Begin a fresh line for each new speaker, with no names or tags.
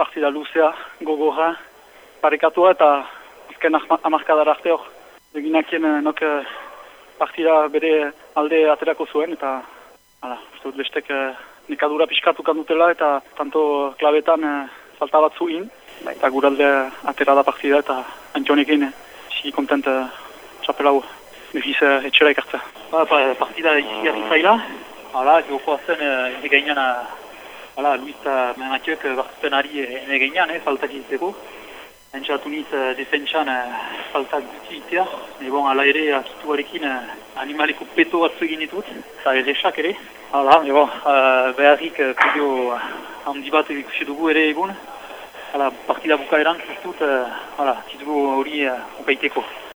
partida luzea, gogorra, parekatua eta azken amarkadara arte hor. Eginakien nok partida bere alde aterako zuen eta hala, uste dut bestek nekadura pixkatu kandutela eta tanto klabetan falta bat zuin. Eta guralde atera da partida eta antxonekin, si kontent txapelau behiz etxera ikartza.
Ba, partida izi zaila, hala, joko zen egeinan Hala, Luisa Menatiok bartzen ari ene gainean, eh, faltak izteko. Entzatu niz uh, defentsan uh, faltak dutitea. Ebon, ala ere, akituarekin uh, animaleko peto batzu egin ditut. Eta erresak ere. Hala, ebon, uh, beharrik uh, kudio handi bat ikusi dugu ere egun. Hala, partida bukaeran zuztut, uh, hala, hori uh, ukaiteko.